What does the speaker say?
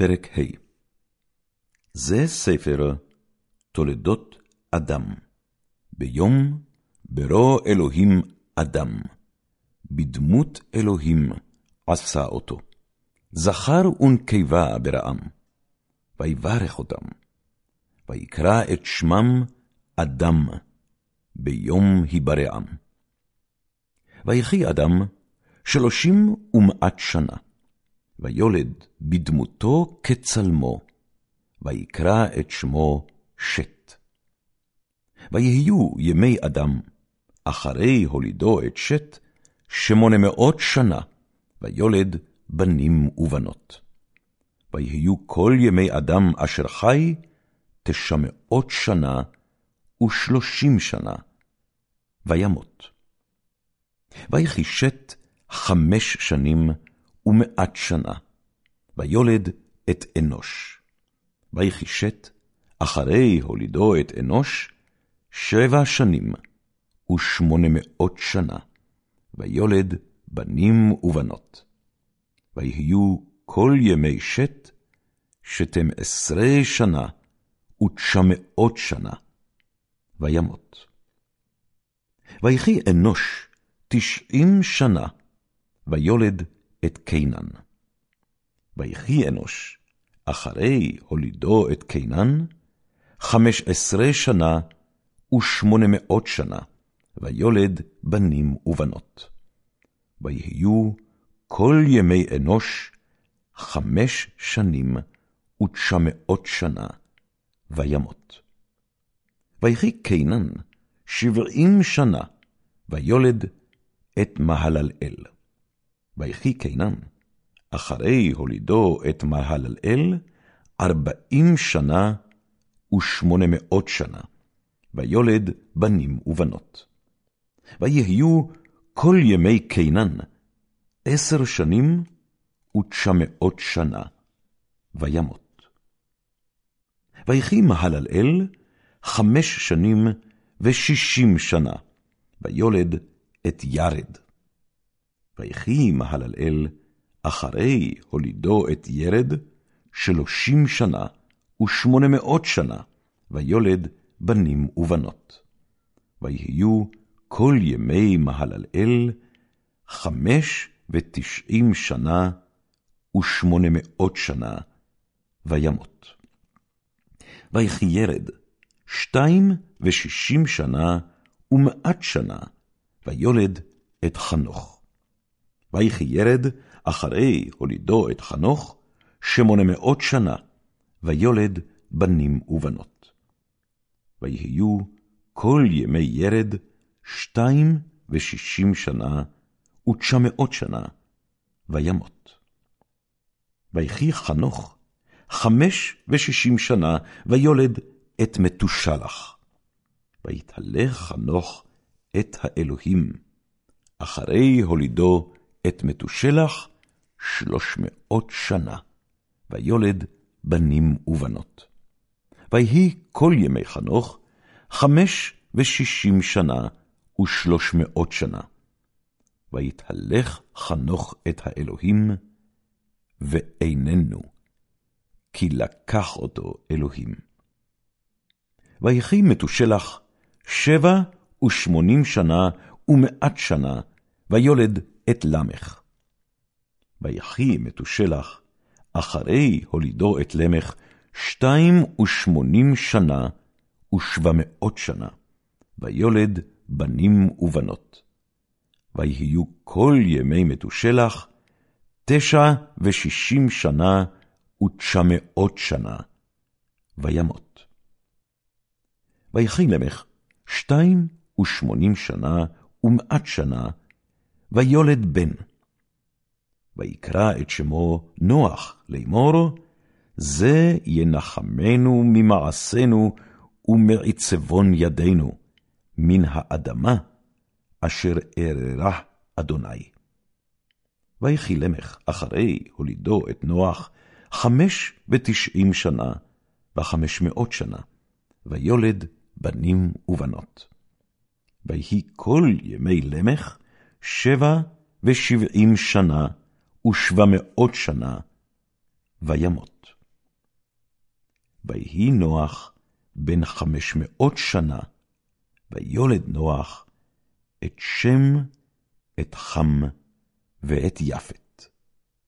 פרק ה' זה ספר תולדות אדם. ביום ברוא אלוהים אדם, בדמות אלוהים עשה אותו. זכר ונקבה בראם, ויברך אותם, ויקרא את שמם אדם, ביום היברעם. ויחי אדם שלושים ומעט שנה. ויולד בדמותו כצלמו, ויקרא את שמו שת. ויהיו ימי אדם, אחרי הולידו את שת, שמונה מאות שנה, ויולד בנים ובנות. ויהיו כל ימי אדם אשר חי, תשע מאות שנה ושלושים שנה, וימות. ויחי שת חמש שנים, ומעט שנה, ויולד את אנוש. ויחישת, אחרי הולידו את אנוש, שבע שנים ושמונה מאות שנה, ויולד בנים ובנות. ויהיו כל ימי שת, שתים עשרה שנה ותשע מאות שנה, וימות. ויחי אנוש תשעים שנה, ויולד את קינן. ויחי אנוש, אחרי הולידו את קינן, חמש עשרה שנה ושמונה מאות שנה, ויולד בנים ובנות. ויהיו כל ימי אנוש חמש שנים ותשע מאות שנה, וימות. ויחי קינן שבעים שנה, ויולד את מהללאל. ויחי קינן, אחרי הולידו את מהללאל, ארבעים שנה ושמונה מאות שנה, ויולד בנים ובנות. ויהיו כל ימי קינן עשר שנים ותשע מאות שנה, וימות. ויחי מהללאל חמש שנים ושישים שנה, ויולד את ירד. ויחי מהללאל, אחרי הולידו את ירד, שלושים שנה ושמונה מאות שנה, ויולד בנים ובנות. ויהיו כל ימי מהללאל חמש ותשעים שנה ושמונה מאות שנה, וימות. ויחי ירד שתיים ושישים שנה ומעט שנה, ויולד את חנוך. ויחי ירד אחרי הולידו את חנוך, שמונה מאות שנה, ויולד בנים ובנות. ויהיו כל ימי ירד שתיים ושישים שנה, ותשע מאות שנה, וימות. ויחי חנוך חמש ושישים שנה, ויולד את מתושלח. ויתהלך חנוך את האלוהים, אחרי הולידו את מתושלח שלוש מאות שנה, ויולד בנים ובנות. ויהי כל ימי חנוך חמש ושישים שנה ושלוש מאות שנה. ויתהלך חנוך את האלוהים, ואיננו, כי לקח אותו אלוהים. ויחי מתושלח שבע ושמונים שנה ומעט שנה, ויולד את למך. ויחי מתושלח, אחרי הולידו את למך, שתיים ושמונים שנה ושבע מאות שנה, ויולד בנים ובנות. ויהיו כל ימי מתושלח, תשע ושישים שנה ותשע מאות שנה, וימות. ויחי למך שתיים ושמונים שנה ומעט שנה, ויולד בן. ויקרא את שמו נוח לאמור, זה ינחמנו ממעשינו ומעצבון ידינו, מן האדמה אשר אררה אדוני. ויחי למך אחרי הולידו את נוח חמש ותשעים שנה וחמש מאות שנה, ויולד בנים ובנות. ויהי כל ימי למך שבע ושבעים שנה ושבע מאות שנה, וימות. ויהי נוח בן חמש מאות שנה, ויולד נוח את שם, את חם ואת יפת.